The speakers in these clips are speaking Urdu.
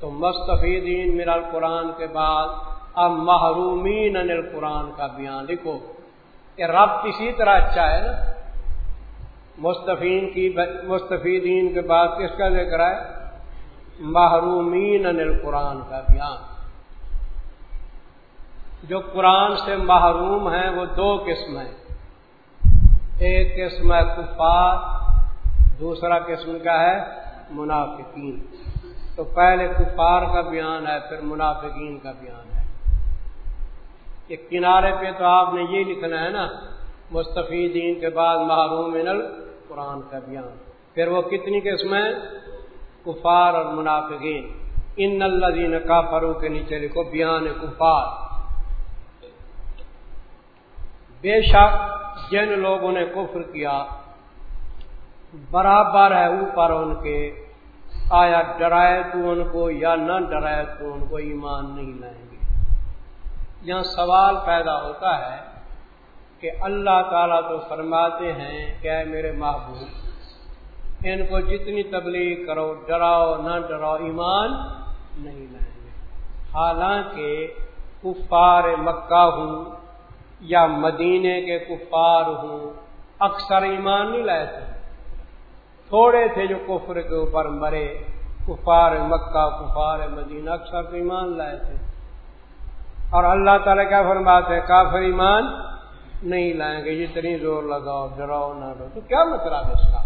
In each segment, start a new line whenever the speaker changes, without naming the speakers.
تو مستفیدین میرا القرآن کے بعد اب محرومین انل قرآن کا بیان لکھو۔ کہ رب کسی طرح اچھا ہے نا؟ مستفین کی مستفیدین کے بعد کس کا ذکر ہے؟ محرومین انل قرآن کا بیان۔ جو قرآن سے محروم ہیں وہ دو قسم ہیں۔ ایک قسم ہے کفار، دوسرا قسم کا ہے؟ منافقین۔ تو پہلے کفار کا بیان ہے، پھر منافقین کا بیان ہے۔ کہ کنارے پہ تو آپ نے یہ لکھنا ہے نا، مستفیدین کے بعد محروم قرآن کا بیان۔ پھر وہ کتنی قسم ہے کفار اور منافقین۔ ان اللہ دین کا کے نیچے لکھو، بیان کفار۔ بے شک جن لوگوں نے کفر کیا، برابر ہے اوپر ان کے۔ آیا ڈرائے تو ان کو یا نہ ڈرائے تو ان کو ایمان نہیں لائیں گے؟ یہاں سوال پیدا ہوتا ہے کہ اللہ تعالیٰ تو فرماتے ہیں کہ میرے محبوب، ان کو جتنی تبلیغ کرو، ڈراؤ نہ ڈراؤ، ایمان نہیں لائیں گے۔ حالانکہ کفار مکہ ہوں یا مدینے کے کفار ہوں، اکثر ایمان نہیں لائے تھے۔ تھوڑے تھے جو کفر کے اوپر مرے۔ کفار مکہ، کفار مدینہ، اکثر تو ایمان لائے تھے۔ اور اللہ تعالیٰ کیا فرماتے ہیں؟ کافر ایمان نہیں لائیں گے۔ جتنی زور لگاؤ، ڈراؤ نہ ڈرو تو کیا مطلب اس کا؟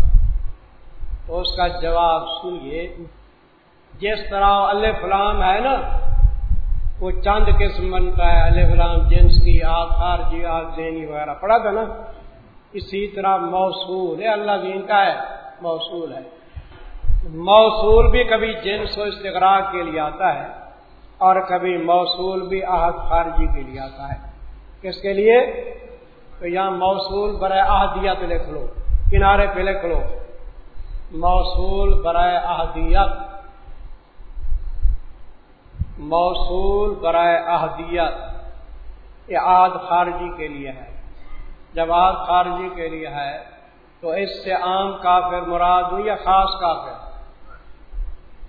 تو اس کا جواب سنیے۔ جس طرح اللہ فلام ہے نا، وہ چاند قسم بنتا ہے۔ اللہ فلام جنس کی آگ خارجی آگ دینی وغیرہ۔ پڑا تھا نا؟ اسی طرح موصول ہے۔ اللہ دین کا ہے۔ موصول ہے۔ موصول بھی کبھی جنس و استغراق کے لیے آتا ہے اور کبھی موصول بھی احد خارجی کے لیے آتا ہے۔ کس کے لیے؟ تو یہاں موصول برائے احدیت لکھ لو، کنارے پہ لکھ لو۔ موصول برائے احدیت موصول برائے احدیت یہ آد خارجی کے لیے ہے۔ جب آد خارجی کے لیے ہے تو اس سے عام کافر مراد ہوں یا خاص کافر؟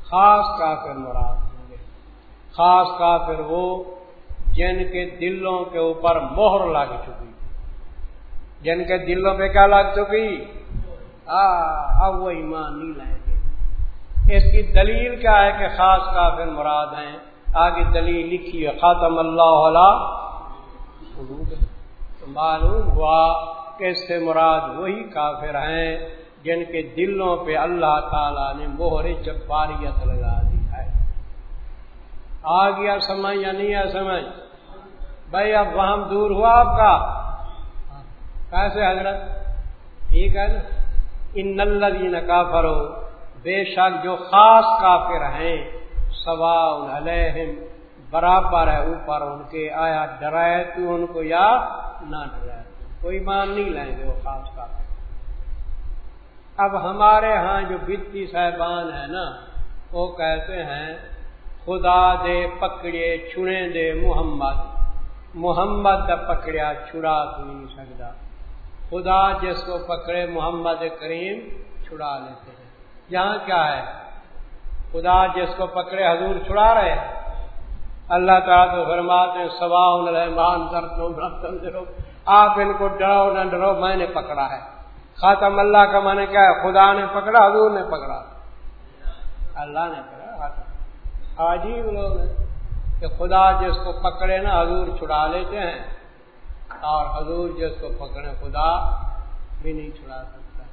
خاص کافر مراد ہوں گے۔ خاص کافر وہ جن کے دلوں کے اوپر مہر لگ چکی۔ جن کے دلوں پہ کیا لگ چکی؟ اب وہ ایمان نہیں لائیں گے۔ اس کی دلیل کیا ہے کہ خاص کافر مراد ہیں؟ آگے دلیل لکھی ہے، خاتم اللہ علیہ معلوم ہوا اس سے مراد وہی کافر ہیں جن کے دلوں پہ اللہ تعالی نے موہر جباریت لگا دی ہے۔ آ گیا سمجھ یا نہیں ہے سمجھ؟ بھائی اب وہاں دور ہوا آپ کا۔ کیسے حضرت؟ ٹھیک ہے نا؟ ان نلین کافر ہو بے شک جو خاص کافر ہیں سوا علیہم، برابر ہے اوپر ان کے، آیا ڈرائے تو ان کو یا نہ ڈرائے۔ کوئی مان نہیں لائیں گے وہ خاص کا اب ہمارے ہاں جو بتی صاحبان ہیں نا، وہ کہتے ہیں، خدا دے پکڑے چھڑے دے محمد۔ محمد دا پکڑیا چھڑا تو نہیں سکتا۔ خدا جس کو پکڑے محمد کریم چھڑا لیتے ہیں۔ یہاں کیا ہے؟ خدا جس کو پکڑے حضور چھڑا رہے ہیں۔ اللہ تعالیٰ تو فرماتے ہیں سوا مان کر آپ ان کو ڈراؤ نہ ڈرو میں نے پکڑا ہے۔ خاتم اللہ کا میں نے کیا ہے؟ خدا نے پکڑا، حضور نے پکڑا۔ اللہ نے پکڑا عجیب لوگ کہ خدا جس کو پکڑے نا، حضور چھڑا لیتے ہیں۔ اور حضور جس کو پکڑے، خدا بھی نہیں چھڑا سکتا۔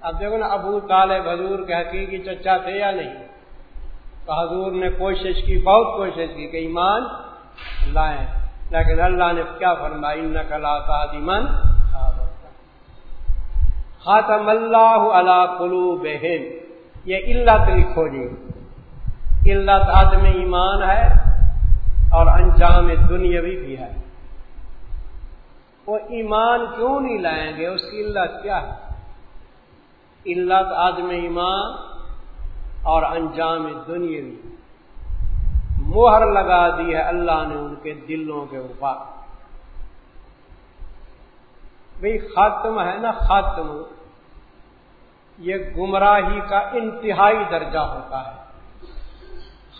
اب دیکھو نا، ابو طالب حضور کے حقیقی چچا تھے یا نہیں؟ تو حضور نے کوشش کی، بہت کوشش کی کہ ایمان لائیں۔ لیکن اللہ نے کیا فرمائی نقلا من خاتم اللہ علا کلو بہن یہ علت لکھو جی. علت عدم ایمان ہے اور انجام دنیاوی بھی ہے. وہ ایمان کیوں نہیں لائیں گے؟ اس کی علت کیا ہے؟ علت عدم ایمان اور انجام دنیاوی مہر لگا دی ہے اللہ نے ان کے دلوں کے اوپر۔ بھائی ختم ہے نا ختم یہ گمراہی کا انتہائی درجہ ہوتا ہے۔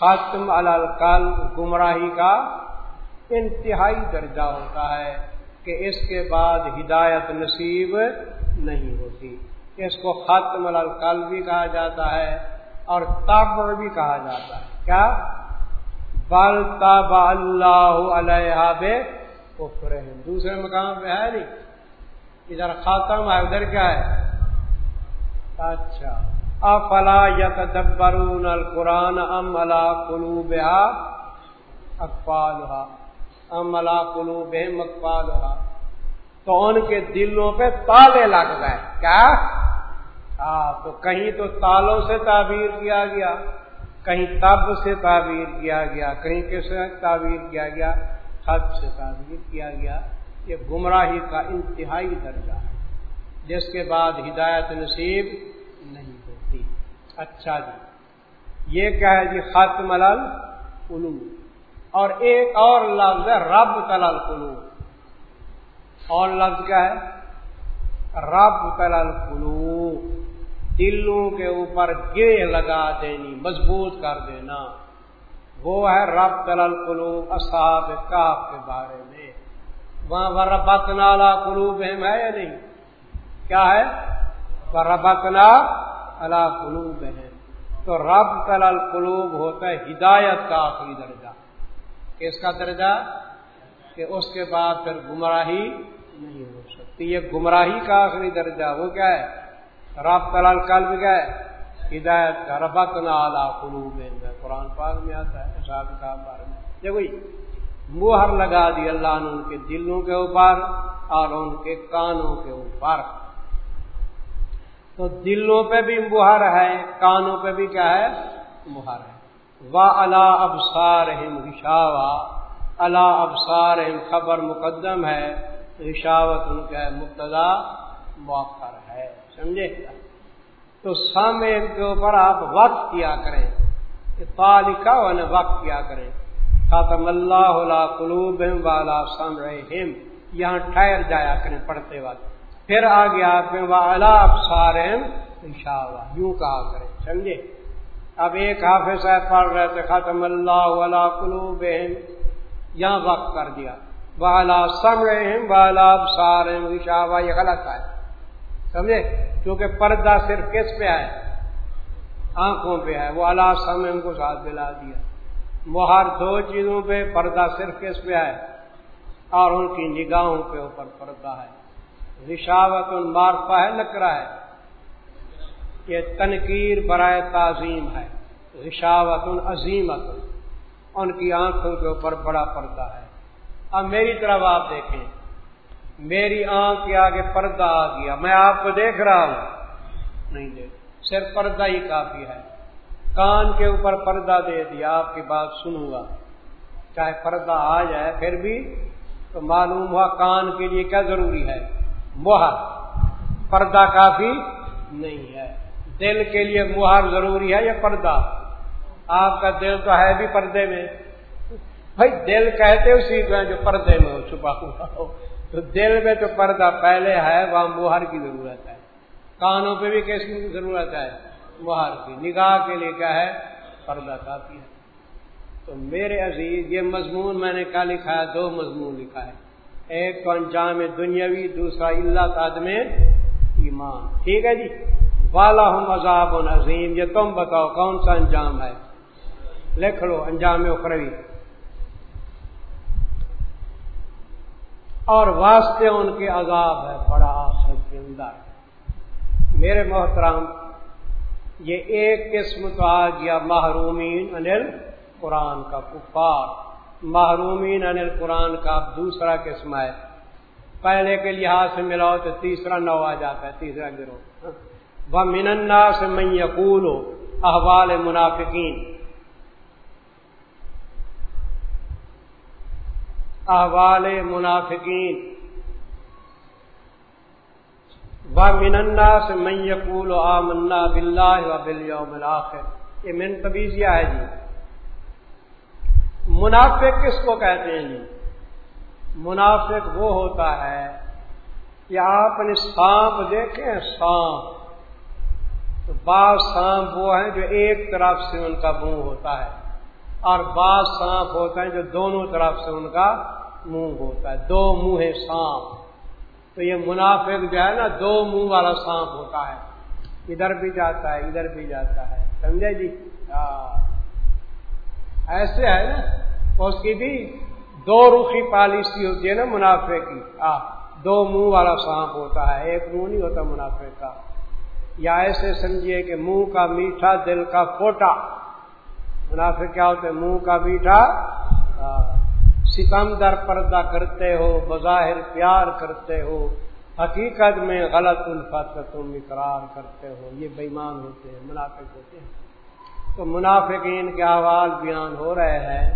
خاتم الکل گمراہی کا انتہائی درجہ ہوتا ہے کہ اس کے بعد ہدایت نصیب نہیں ہوتی۔ اس کو ختم الکل بھی کہا جاتا ہے اور تابر بھی کہا جاتا ہے۔ کیا؟ بل تاب اللہ علیہ بے دوسرے مقام پہ ہے نہیں۔ ادھر خاتم ہے، ادھر کیا ہے؟ اچھا۔ افلا یتدبرون القرآن ام الا قلوبها اقفالها ام الا قلوبهم اقفالها تو ان کے دلوں پہ تالے لگ گئے۔ کیا؟ ہاں تو کہیں تو تالوں سے تعبیر کیا گیا۔ کہیں تب سے تعبیر کیا گیا، کہیں کس سے تعبیر کیا گیا؟ حد سے تعبیر کیا گیا۔ یہ گمراہی کا انتہائی درجہ ہے، جس کے بعد ہدایت نصیب نہیں ہوتی۔ اچھا جی یہ کیا ہے جی؟ خط ملل کلو اور ایک اور لفظ ہے رب تلل کلو اور لفظ کیا ہے؟ رب تلل کلو دلوں کے اوپر گرے لگا دینی، مضبوط کر دینا۔ وہ ہے رب تلل کلو اصحاب کاف کے بارے میں۔ وہاں ربت نالا قلوب ہے یا نہیں؟ کیا ہے؟ ربتنا اللہ قلوب ہے تو رب تلال قلوب ہوتا ہے ہدایت کا آخری درجہ۔ کس کا درجہ؟ کہ اس کے بعد پھر گمراہی نہیں ہو سکتی۔ یہ گمراہی کا آخری درجہ وہ کیا ہے؟ رب تلال قلب کیا ہدایت کا ربت نالا قلوب ہے قرآن پاک میں آتا ہے حساب کتاب بارے میں۔ دیکھو جی، مہر لگا دی اللہ نے ان کے دلوں کے اوپر اور ان کے کانوں کے اوپر۔ تو دلوں پہ بھی مہر ہے، کانوں پہ بھی کیا ہے؟ مہر ہے۔ وا اللہ ابسار رشاوا اللہ ابسار خبر مقدم ہے۔ رشاوت ان کا مبتدا موخر ہے۔ سمجھے؟ تو سامنے کے اوپر آپ وقت کیا کریں۔ پالکا وقت کیا کریں۔ خاتم اللہ قلوب والا سم رہے یہاں ٹھہر جایا کریں پڑھتے وقت۔ پھر آگے آپ میں آپ سارے یوں کہا کریں۔ سمجھے؟ اب ایک حافظ صاحب پڑھ رہے تھے ختم اللہ والا قلوب یہاں وقت کر دیا۔ والا سم رہے والا سارے اشاوا یہ غلط ہے۔ سمجھے؟ کیونکہ پردہ صرف کس پہ ہے آنکھوں پہ ہے وہ اللہ سم کو ساتھ دلا دیا۔ مہر دو چیزوں پہ پردہ صرف کس پہ ہے اور ان کی نگاہوں کے اوپر پردہ ہے۔ رشاوت مارفا ہے نکرا ہے۔ یہ تنقیر برائے تعظیم ہے۔ رشاوت عظیمت ان کی آنکھوں کے اوپر بڑا پردہ ہے۔ اب میری طرف آپ دیکھیں۔ میری آنکھ کے آگے پردہ آ گیا۔ میں آپ کو دیکھ رہا ہوں۔ نہیں دیکھ۔ صرف پردہ ہی کافی ہے۔ کان کے اوپر پردہ دے دیا۔ آپ کی بات سنوں گا۔ چاہے پردہ آ جائے، پھر بھی تو معلوم ہوا کان کے لیے کیا ضروری ہے۔ مہر۔ پردہ کافی نہیں ہے۔ دل کے لیے مہر ضروری ہے یا پردہ؟ آپ کا دل تو ہے بھی پردے میں۔ بھائی، دل کہتے اسی کو جو پردے میں ہو، چھپا ہوا ہو۔ تو دل میں تو پردہ پہلے ہے، وہاں مہر کی ضرورت ہے۔ کانوں پہ بھی کیسی ضرورت ہے؟ مہار کی۔ نگاہ کے لیے کیا ہے؟ پردہ کافی ہے۔ تو میرے عزیز، یہ مضمون میں نے کیا لکھا ہے؟ دو مضمون لکھا ہے۔ ایک تو انجام دنیاوی، دوسرا اللہ تعدم ایمان۔ ٹھیک ہے جی؟ والا ہوں مذہب عظیم۔ یہ تم بتاؤ کون سا انجام ہے؟ لکھ لو، انجام اخروی۔ اور واسطے ان کے عذاب ہے بڑا آسر کے اندر۔ میرے محترام یہ ایک قسم تو آ گیا محرومین انل قرآن کا کفار۔ محرومین انل قرآن کا دوسرا قسم ہے۔ پہلے کے لحاظ سے ملاؤ تو تیسرا نو آ جاتا ہے، تیسرا گروہ۔ وہ مننا سے میں یقول، احوال منافقین۔ احوال منافقین۔ مننا سے میں یقول آ منا بلّہ و بل یہ من طبیزیہ ہے جی۔ منافق کس کو کہتے ہیں جی؟ منافق وہ ہوتا ہے کہ آپ نے سانپ دیکھیں سانپ۔ تو بعض سانپ وہ ہیں جو ایک طرف سے ان کا منہ ہوتا ہے۔ اور بعض سانپ ہوتا ہے جو دونوں طرف سے ان کا منہ ہوتا ہے دو منہ ہے سانپ۔ تو یہ منافق جو ہے نا دو منہ والا سانپ ہوتا ہے۔ ادھر بھی جاتا ہے ادھر بھی جاتا ہے۔ سمجھے جی؟ ہاں۔ ایسے ہے نا اس کی بھی دو رخی پالیسی ہوتی ہے نا منافع کی۔ ہاں، دو منہ والا سانپ ہوتا ہے ایک منہ نہیں ہوتا منافع کا۔ یا ایسے سمجھیے کہ منہ کا میٹھا دل کا پھوٹا۔ منافع کیا ہوتے منہ کا میٹھا ستم در پردہ کرتے ہو، بظاہر پیار کرتے ہو، حقیقت میں غلط الفت تم اقرار کرتے ہو، یہ بےمان ہوتے ہیں، منافق ہوتے ہیں۔ تو منافقین کے احوال بیان ہو رہے ہیں۔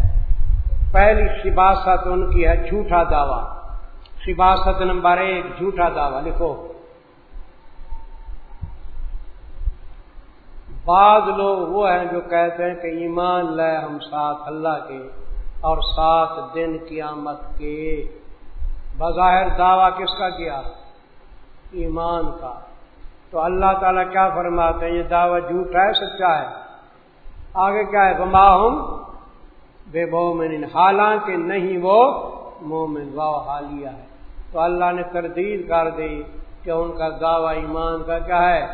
پہلی شباست ان کی ہے، جھوٹا دعویٰ۔ شباست نمبر ایک، جھوٹا دعویٰ، لکھو۔ بعض لوگ وہ ہیں جو کہتے ہیں کہ ایمان لے ہم ساتھ اللہ کے اور سات دن قیامت کے۔ بظاہر دعویٰ کس کا کیا؟ ایمان کا۔ تو اللہ تعالیٰ کیا فرماتے ہیں؟ یہ دعویٰ جھوٹا ہے سچا ہے؟ آگے کیا ہے؟ بما ہم بے بومن حالانکہ نہیں وہ مومن، واہ حالیہ ہے۔ تو اللہ نے تردید کر دی کہ ان کا دعویٰ ایمان کا کیا ہے؟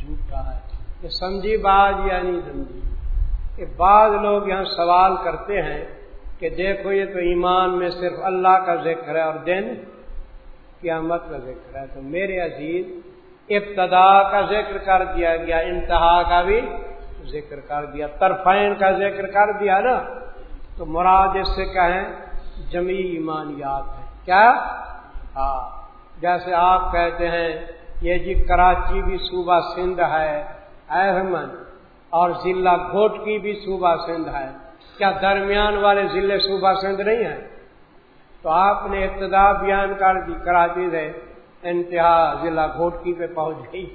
جھوٹا ہے۔ یہ سمجھی بات یا نہیں سمجھی۔ کہ بعض لوگ یہاں سوال کرتے ہیں کہ دیکھو یہ تو ایمان میں صرف اللہ کا ذکر ہے اور دن قیامت کا ذکر ہے۔ تو میرے عزیز، ابتدا کا ذکر کر دیا گیا، انتہا کا بھی ذکر کر دیا، طرفین کا ذکر کر دیا نا۔ تو مراد اس سے کہیں جمی ایمانیات ہے کیا؟ ہاں۔ جیسے آپ کہتے ہیں، یہ جی کراچی بھی صوبہ سندھ ہے احمد اور ضلع گھوٹ کی بھی صوبہ سندھ ہے۔ کیا درمیان والے ضلع صوبہ سندھ نہیں ہیں؟ تو آپ نے ابتدا بیان کر دی کراچی سے انتہا ضلع گھوٹکی پہ پہنچ گئی۔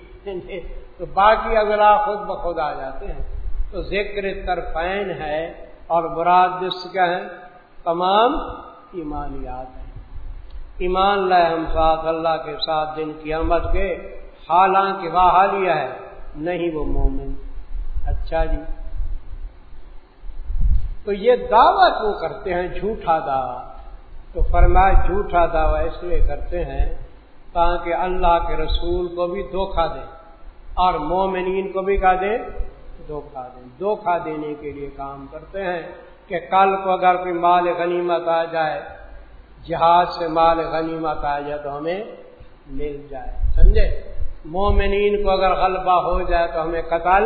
تو باقی اگر آپ خود بخود آ جاتے ہیں، تو ذکر طرفین ہے اور براد جس کیا ہے، تمام ایمانیات ہیں۔ ایمان لائے ہم ساتھ اللہ کے ساتھ دن کی احمد کے، حالانکہ واہ حالیہ ہے۔ نہیں وہ مومن۔ اچھا جی۔ تو یہ دعویٰ کیوں کرتے ہیں جھوٹا دعویٰ؟ تو فرمایا جھوٹا دعویٰ اس لیے کرتے ہیں تاکہ اللہ کے رسول کو بھی دھوکہ دیں اور مومنین کو بھی کہا دیں دھوکہ دیں دھوکہ دینے کے لیے کام کرتے ہیں کہ کل کو اگر کوئی مال غنیمت آ جائے جہاز سے مال غنیمت آ جائے تو ہمیں مل جائے۔ سمجھے؟ مومنین کو اگر غلبہ ہو جائے تو ہمیں قتل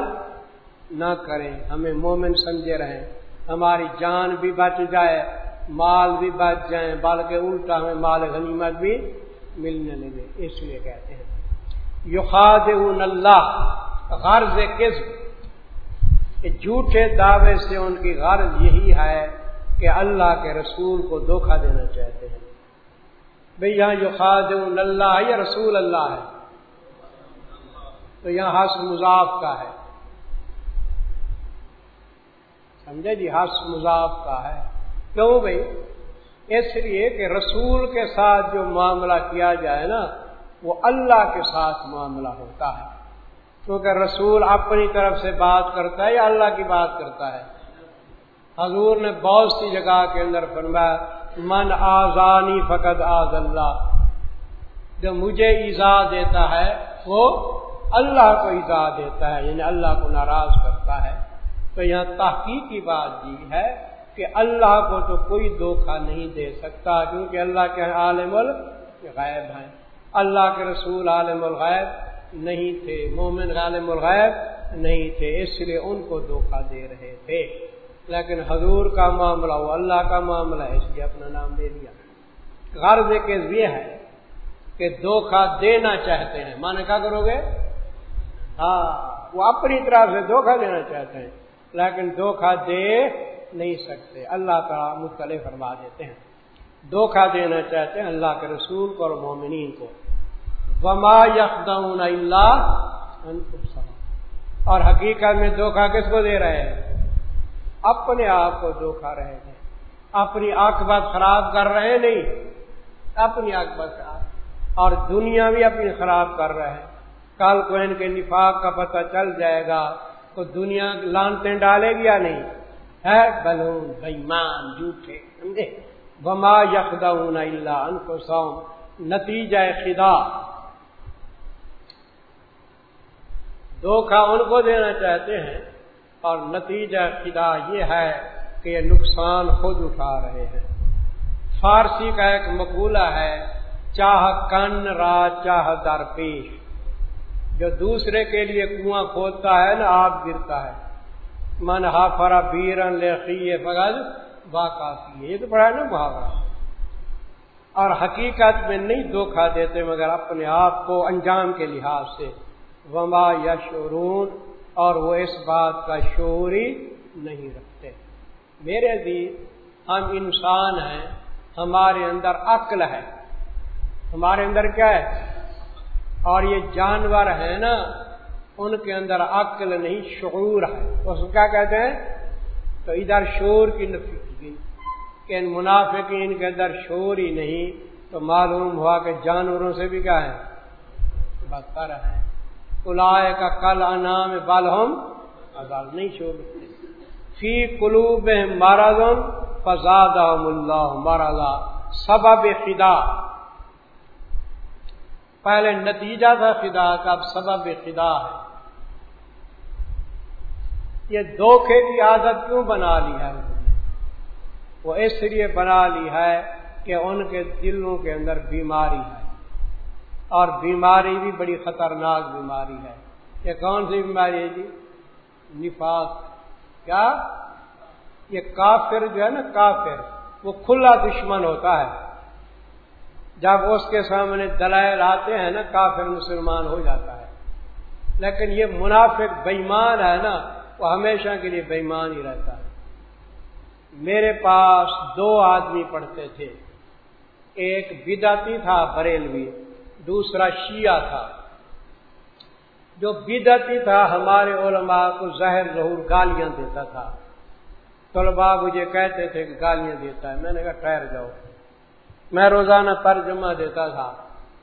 نہ کریں۔ ہمیں مومن سمجھے رہیں۔ ہماری جان بھی بچ جائے، مال بھی بچ جائیں، بلکہ الٹا ہمیں مال غنیمت بھی ملنے لگے۔ اس لیے کہتے ہیں یوخاد اللہ، غرض کس؟ جھوٹے دعوے سے ان کی غرض یہی ہے کہ اللہ کے رسول کو دھوکہ دینا چاہتے ہیں۔ بھئی یہاں یوخاد اللہ یا رسول اللہ ہے۔ تو یہاں حس مضاف کا ہے۔ سمجھے جی؟ ہر مذاق کا ہے۔ کیوں بھائی اس لیے کہ رسول کے ساتھ جو معاملہ کیا جائے نا، وہ اللہ کے ساتھ معاملہ ہوتا ہے۔ کیونکہ رسول اپنی طرف سے بات کرتا ہے یا اللہ کی بات کرتا ہے؟ حضور نے بہت سی جگہ کے اندر فرمایا، من آزانی فقط آز اللہ جو مجھے ایزا دیتا ہے، وہ اللہ کو ایزا دیتا ہے یعنی اللہ کو ناراض کرتا ہے۔ تو یہاں تحقیق کی بات یہ ہے کہ اللہ کو تو کوئی دھوکہ نہیں دے سکتا، کیونکہ اللہ کے عالم الغیب ہیں۔ اللہ کے رسول عالم الغیب نہیں تھے، مومن عالم الغیب نہیں تھے، اس لیے ان کو دھوکہ دے رہے تھے۔ لیکن حضور کا معاملہ، وہ اللہ کا معاملہ ہے، اس لیے اپنا نام دے دیا۔ غرض کے یہ ہے کہ دھوکہ دینا چاہتے ہیں۔ مانے کیا کرو گے؟ ہاں وہ اپنی طرف سے دھوکہ دینا چاہتے ہیں، لیکن دھوکھا دے نہیں سکتے۔ اللہ تعالیٰ مختلف فرما دیتے ہیں۔ دھوکھا دینا چاہتے ہیں اللہ کے رسول کو اور مومنین کو۔ وما یخدون اللہ اور حقیقت میں دھوکھا کس کو دے رہے ہیں؟ اپنے آپ کو دھوکھا رہے ہیں۔ اپنی آکبت خراب کر رہے نہیں، اپنی آکبت خراب۔ اور دنیا بھی اپنی خراب کر رہے ہیں۔ کل کو ان کے نفاق کا پتہ چل جائے گا تو دنیا لانتے ڈالے گی یا نہیں؟ ہے؟ بلون بےمان، جھوٹے، سمجھے؟ بما یخدون اللہ ان کو سوم نتیجہ خدا۔ دھوکھا ان کو دینا چاہتے ہیں اور نتیجہ خدا یہ ہے کہ یہ نقصان خود اٹھا رہے ہیں۔ فارسی کا ایک مقولہ ہے، چاہ کن را چاہ در پیش۔ جو دوسرے کے لیے کنواں کھودتا ہے نا، آپ گرتا ہے۔ من ہافرا بیرن لے فغل با کافی یہ تو پڑھا ہے نا محاورہ۔ اور حقیقت میں نہیں دھوکھا دیتے، مگر اپنے آپ کو انجام کے لحاظ سے۔ وما یا اور وہ اس بات کا شعور ہی نہیں رکھتے۔ میرے بھی ہم انسان ہیں، ہمارے اندر عقل ہے۔ ہمارے اندر کیا ہے؟ اور یہ جانور ہیں نا، ان کے اندر عقل نہیں، شعور ہے۔ اس کو کیا کہتے ہیں؟ تو ادھر شور کی نفی کی گئی۔ کہ ان منافقین کے اندر شور ہی نہیں، تو معلوم ہوا کہ جانوروں سے بھی کیا ہے؟ بدتر ہے کلائے کا کل انام بالحم ازال نہیں شور فی قلوب مارازم فزاد اللہ مارازا سبب فدا پہلے نتیجہ تھا فدا کا، اب سبب فدا ہے۔ یہ دھوکھے کی عادت کیوں بنا لی ہے؟ وہ اس لیے بنا لی ہے کہ ان کے دلوں کے اندر بیماری ہے۔ اور بیماری بھی بڑی خطرناک بیماری ہے۔ یہ کون سی بیماری ہے جی؟ نفاق۔ کیا؟ یہ کافر جو ہے نا، کافر، وہ کھلا دشمن ہوتا ہے۔ جب اس کے سامنے دلائل آتے ہیں نا، کافر مسلمان ہو جاتا ہے۔ لیکن یہ منافق بےمان ہے نا، وہ ہمیشہ کے لیے بےمان ہی رہتا ہے۔ میرے پاس دو آدمی پڑھتے تھے۔ ایک بداتی تھا بریلوی، دوسرا شیعہ تھا۔ جو بدتی تھا، ہمارے علماء کو زہر ظہور گالیاں دیتا تھا۔ طلبا مجھے کہتے تھے کہ گالیاں دیتا ہے۔ میں نے کہا، ٹھہر جاؤ۔ میں روزانہ ترجمہ دیتا تھا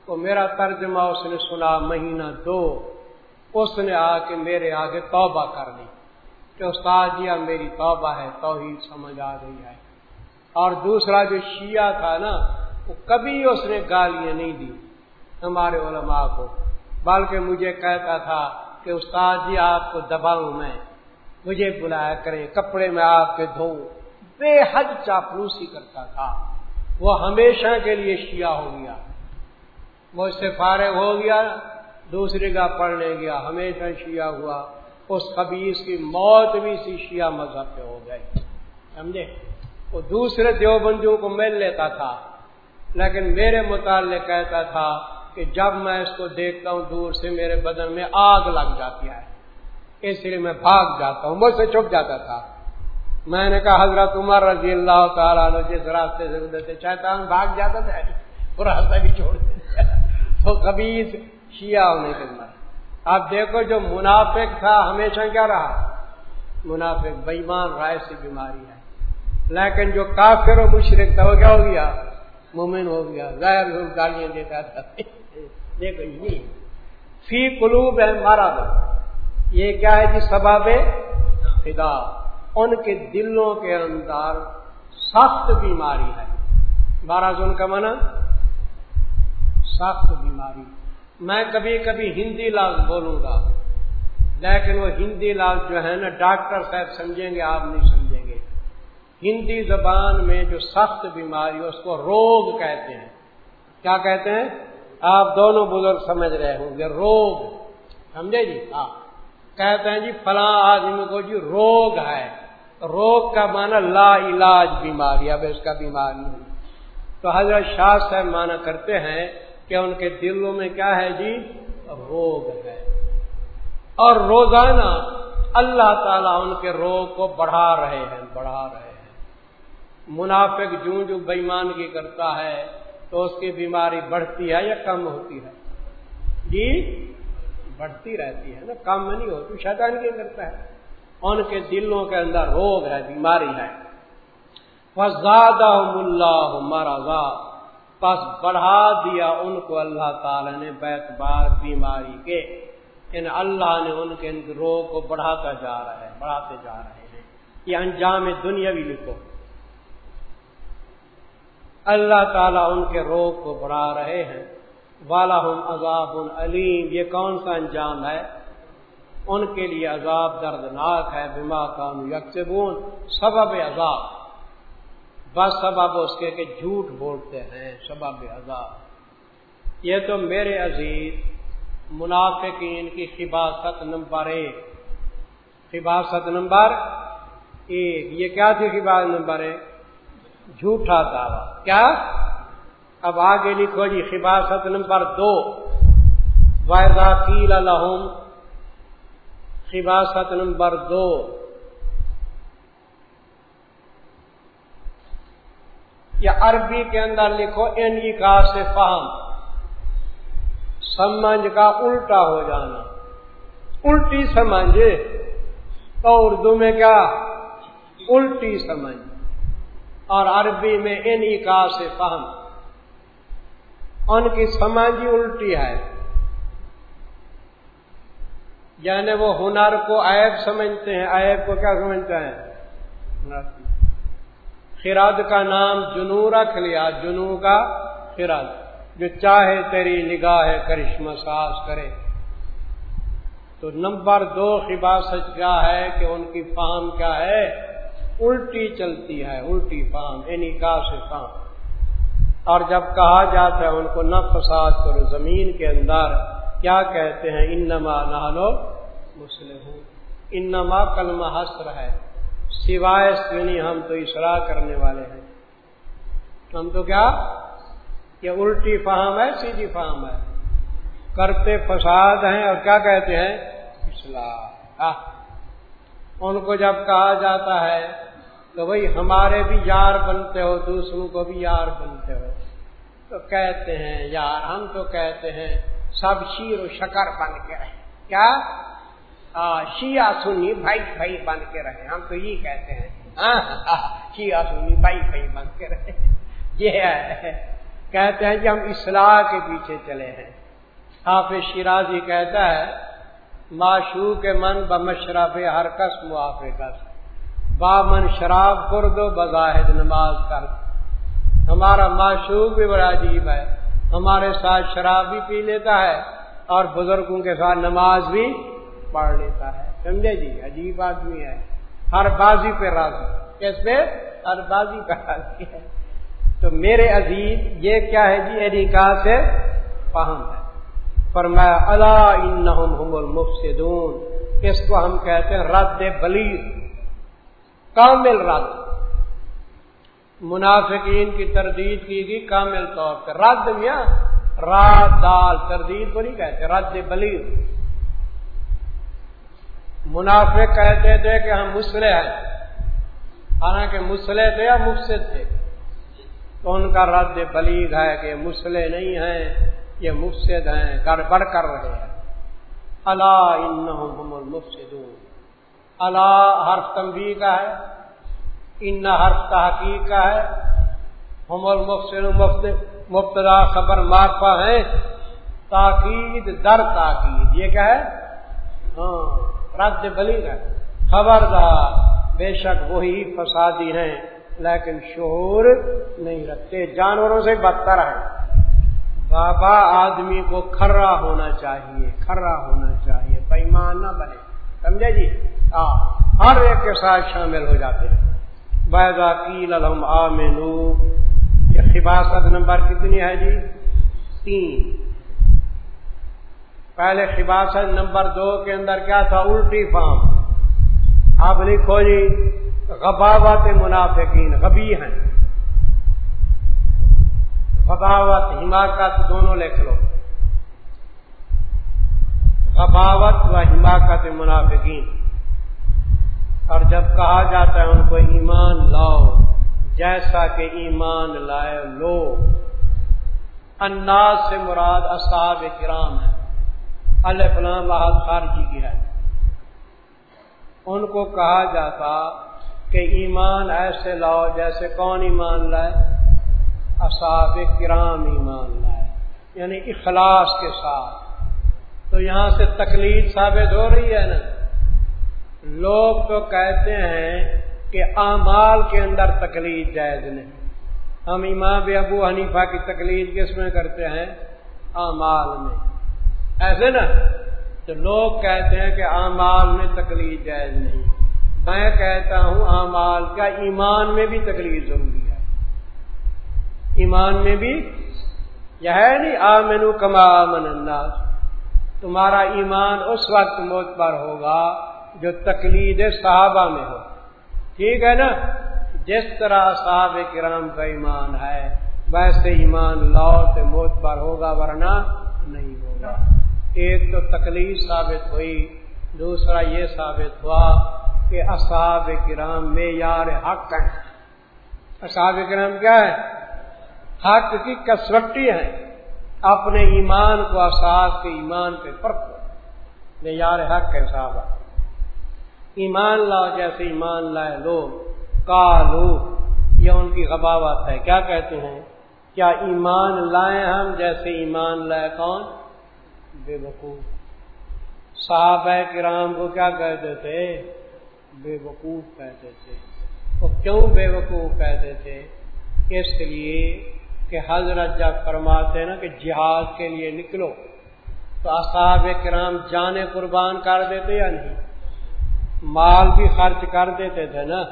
تو میرا ترجمہ اس نے سنا مہینہ دو۔ اس نے آ کے میرے آگے توبہ کر لی کہ استاد جی میری توبہ ہے، توحید سمجھ آ گئی ہے۔ اور دوسرا جو شیعہ تھا نا، وہ کبھی اس نے گالیاں نہیں دی ہمارے علماء کو۔ بلکہ مجھے کہتا تھا کہ استاد جی آپ کو دباؤں میں، مجھے بلایا کریں، کپڑے میں آپ کے دھو۔ بے حد چاپلوسی کرتا تھا۔ وہ ہمیشہ کے لیے شیعہ ہو گیا۔ وہ اس سے فارغ ہو گیا، دوسرے کا پڑھنے گیا، ہمیشہ شیعہ ہوا۔ اس قبیص کی موت بھی اسی شیعہ مذہب پہ ہو گئے سمجھے؟ وہ دوسرے دیوبندیوں کو مل لیتا تھا، لیکن میرے متعلق کہتا تھا کہ جب میں اس کو دیکھتا ہوں، دور سے میرے بدن میں آگ لگ جاتی ہے۔ اس لیے میں بھاگ جاتا ہوں، مجھ سے چھپ جاتا تھا۔ میں نے کہا حضرت عمر رضی اللہ تعالیٰ جس راستے سے گزرتے شیطان بھاگ جاتا تھا وہ راستہ بھی چھوڑ دیتا تو کبھی شیعہ ہونے کے بعد۔ اب دیکھو جو منافق تھا، ہمیشہ کیا رہا؟ منافق بےمان رائے سے بیماری ہے۔ لیکن جو کافر و مشرق تھا، وہ کیا ہو گیا؟ مومن ہو گیا۔ ظاہر گالیاں دیتا تھا۔ دیکھو یہ فی قلوب ہے، مارا یہ کیا ہے جی؟ سباب خدا ان کے دلوں کے اندر سخت بیماری ہے۔ مہاراج ان کا منع سخت بیماری۔ میں کبھی کبھی ہندی لفظ بولوں گا، لیکن وہ ہندی لفظ جو ہے نا، ڈاکٹر صاحب سمجھیں گے، آپ نہیں سمجھیں گے۔ ہندی زبان میں جو سخت بیماری اس کو روگ کہتے ہیں۔ کیا کہتے ہیں؟ آپ دونوں بزرگ سمجھ رہے ہوں گے، روگ۔ سمجھے جی؟ ہاں۔ کہتے ہیں جی فلاں آدمی کو جی روگ ہے۔ روگ کا معنی لا علاج بیماری، اب اس کا بیمار نہیں۔ تو حضرت شاہ صاحب مانا کرتے ہیں کہ ان کے دلوں میں کیا ہے جی؟ روگ ہے۔ اور روزانہ اللہ تعالیٰ ان کے روگ کو بڑھا رہے ہیں، بڑھا رہے ہیں۔ منافق جوں جو بےمانگی کرتا ہے تو اس کی بیماری بڑھتی ہے یا کم ہوتی ہے۔ جی بڑھتی رہتی ہے نا کم نہیں ہوتی، شیطان کی کرتا ہے۔ ان کے دلوں کے اندر روگ ہے، بیماری ہے۔ اللہ مرضا۔ پس بڑھا دیا ان کو اللہ تعالی نے بیت بار بیماری کے۔ ان اللہ نے ان کے روگ کو بڑھاتا جا رہا ہے، بڑھاتے جا رہے ہیں۔ یہ انجام دنیاوی لکھو۔ اللہ تعالیٰ ان کے روگ کو بڑھا رہے ہیں۔ والا عذاب علیم یہ کون سا انجام ہے؟ ان کے لیے عذاب دردناک ہے، بما کام یکسبون سبب عذاب۔ بس سبب اس کے کہ جھوٹ بولتے ہیں، سبب عذاب۔ یہ تو میرے عزیز منافقین کی خباست نمبر ایک۔ خباست نمبر ایک۔ یہ کیا تھی خباست نمبر ایک؟ جھوٹا دعویٰ۔ کیا؟ اب آگے لکھو جی خباست نمبر دو۔ وائزا کیل الحم خباست نمبر دو۔ یا عربی کے اندر لکھو، ان کا سے فہم سمجھ کا الٹا ہو جانا۔ الٹی سمجھ۔ تو اردو میں کیا؟ الٹی سمجھ۔ اور عربی میں ان کا سے فہم ان کی سمجھ ہی الٹی ہے۔ یعنی وہ ہنر کو عیب سمجھتے ہیں۔ عیب کو کیا سمجھتے ہیں؟ خراد کا نام جنو رکھ لیا۔ جنو کا خراد۔ جو چاہے تیری نگاہ کرشمہ ساز کرے۔ تو نمبر دو خبا سچ کیا ہے کہ ان کی فام کیا ہے؟ الٹی چلتی ہے۔ الٹی فام یعنی کا سے فام اور جب کہا جاتا ہے ان کو نہ فساد کرو زمین کے اندر، کیا کہتے ہیں؟ انما نہ لو مسلم انما کلمہ حسر ہے۔ سوائے سنی ہم تو اشرا کرنے والے ہیں۔ ہم تو کیا؟ یہ الٹی فہم ہے، سیدھی فہم ہے۔ کرتے فساد ہیں اور کیا کہتے ہیں؟ اصلاح۔ ہاں۔ ان کو جب کہا جاتا ہے تو بھائی ہمارے بھی یار بنتے ہو، دوسروں کو بھی یار بنتے ہو۔ تو کہتے ہیں یار ہم تو کہتے ہیں سب شیر و شکر بن کے رہے۔ کیا؟ شیعہ سنی بھائی بھائی بن کے رہے۔ ہم تو یہ کہتے ہیں۔ شیعہ سنی بھائی بھائی بن کے رہے۔ یہ ہے۔ کہتے ہیں کہ ہم اصلاح کے پیچھے چلے ہیں۔ حافظ شیرازی کہتا ہے معشو کے من بمشرف ہر کس معاف کس بامن شراب دو بظاہد نماز کر ہمارا معشوق بھی بڑا عجیب ہے، ہمارے ساتھ شراب بھی پی لیتا ہے اور بزرگوں کے ساتھ نماز بھی پڑھ لیتا ہے۔ سمجھے جی؟ عجیب آدمی ہے۔ ہر بازی پہ راضی۔ کیس پہ؟ ہر بازی پہ راضی ہے۔ تو میرے عزیز، یہ کیا ہے جی؟ یعنی ادیکار سے؟ فہم ہے۔ پر میں اللہ المفسدون۔ اس کو ہم کہتے ہیں رد بلیغ۔ کامل رد۔ منافقین کی تردید کی گئی کامل طور پہ رد یا رات دال، تردید کو نہیں کہتے، رد بلی منافق کہتے تھے کہ ہم مسلح ہیں۔ حالانکہ مسلح تھے یا مفسد تھے۔ تو ان کا رد بلیغ ہے کہ مسلح نہیں ہیں، یہ مفسد ہیں، گڑبڑ کر رہے ہیں۔ اللہ ان مفسدون اللہ حرف تنبی کا ہے۔ ان حرف تحقیق کا ہے۔ ہم مفت مبتدا خبر مارفا ہے تاکید در تاکید، یہ کیا ہے؟ ہاں رد بلی ہے۔ خبردار، بے شک وہی فسادی ہیں، لیکن شعور نہیں رکھتے۔ جانوروں سے بدتر ہے بابا آدمی کو کھرا ہونا چاہیے کھرا ہونا چاہیے پیمان نہ بنے۔ سمجھے جی؟ ہر ایک کے ساتھ شامل ہو جاتے ہیں۔ بیگا کیل الحم آمنو یہ خباست نمبر کتنی ہے جی؟ تین۔ پہلے خباست نمبر دو کے اندر کیا تھا؟ الٹی فارم آپ لکھو جی غباوت منافقین، غبی ہیں۔ غباوت، حماقت دونوں لکھ لو۔ غباوت و حماقت منافقین۔ اور جب کہا جاتا ہے ان کو ایمان لاؤ، جیسا کہ ایمان لائے لو انداز سے مراد اصحاب کرام ہے اللہ فلام بہت خارجی کی ہے ان کو کہا جاتا کہ ایمان ایسے لاؤ جیسے کون ایمان لائے؟ اصحاب کرام ایمان لائے یعنی اخلاص کے ساتھ۔ تو یہاں سے تکلیف ثابت ہو رہی ہے نا؟ لوگ تو کہتے ہیں کہ اعمال کے اندر تکلیف جائز نہیں۔ ہم امام ابو حنیفہ کی تکلیف کس میں کرتے ہیں؟ اعمال میں۔ ایسے نا؟ تو لوگ کہتے ہیں کہ اعمال میں تکلیف جائز نہیں۔ میں کہتا ہوں اعمال کا ایمان میں بھی تکلیف ضروری ہے۔ ایمان میں بھی یہ ہے نہیں، آمنو کما من انداز تمہارا ایمان اس وقت موت پر ہوگا جو تکلید صحابہ میں ہو۔ ٹھیک ہے نا؟ جس طرح صاحب کرام کا ایمان ہے، ویسے ایمان لاؤ سے موت پر ہوگا ورنہ نہیں ہوگا۔ ایک تو تکلیف ثابت ہوئی، دوسرا یہ ثابت ہوا کہ اصحاب کرام میں یار حق ہیں۔ اصحاب کرام کیا ہے؟ حق کی کسوٹی ہے اپنے ایمان کو اصحاب کے ایمان پہ فرق میں یار حق ہے صاحب ایمان لاؤ، جیسے ایمان لائے لوگ۔ کالو یہ ان کی غباوت ہے۔ کیا کہتے ہیں؟ کیا ایمان لائیں ہم جیسے ایمان لائے کون؟ بے وقوف۔ صحابہ کرام کو کیا کہتے تھے؟ بے وقوف کہتے تھے۔ وہ کیوں بے وقوف کہتے تھے؟ اس لیے کہ حضرت جب فرماتے نا کہ جہاد کے لیے نکلو، تو اصحاب کرام جانے قربان کر دیتے یا نہیں؟ مال بھی خرچ کر دیتے تھے نا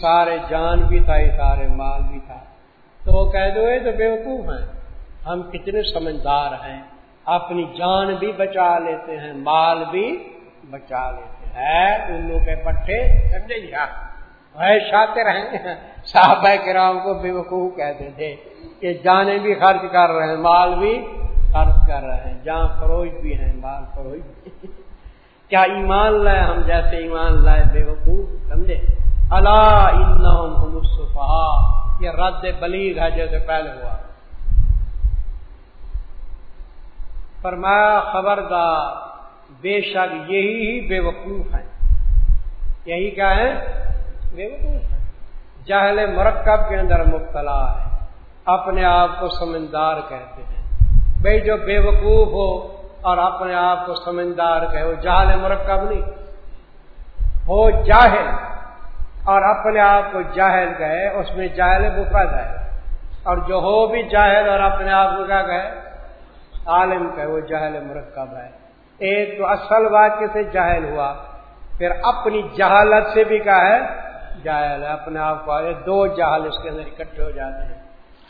سارے جان بھی تھا سارے مال بھی تھا۔ تو وہ کہہ دو تو بیوقوف ہیں، ہم کتنے سمجھدار ہیں، اپنی جان بھی بچا لیتے ہیں، مال بھی بچا لیتے ہیں۔ الو کے پٹھے سمجھے جی شاطر ہیں۔ صحابہ کرام کو بے وقوف کہتے تھے کہ جانے بھی خرچ کر رہے ہیں، مال بھی خرچ کر رہے ہیں۔ جان فروج بھی ہیں، مال فروج بھی کیا ایمان لائے؟ ہم جیسے ایمان لائے بے وقوف سمجھے اللہ یہ رد بلیغ ہے جیسے پہلے ہوا۔ فرمایا، خبردار، بے شک یہی ہی بے وقوف ہے یہی کیا ہے بے وقوف ہے جہل مرکب کے اندر مبتلا ہے اپنے آپ کو سمجھدار کہتے ہیں۔ بھائی، جو بے وقوف ہو اور اپنے آپ کو سمجھدار کہے وہ جہل مرکب نہیں۔ ہو جاہل اور اپنے آپ کو جاہل گئے اس میں جاہل مفرد ہے۔ اور جو ہو بھی جاہل اور اپنے آپ کو کیا کہے، عالم کہ وہ جاہل مرکب ہے۔ ایک تو اصل واقع سے جاہل ہوا، پھر اپنی جہالت سے بھی کیا ہے، جاہل ہے۔ اپنے آپ کو دو جہل اس کے اندر اکٹھے ہو جاتے ہیں۔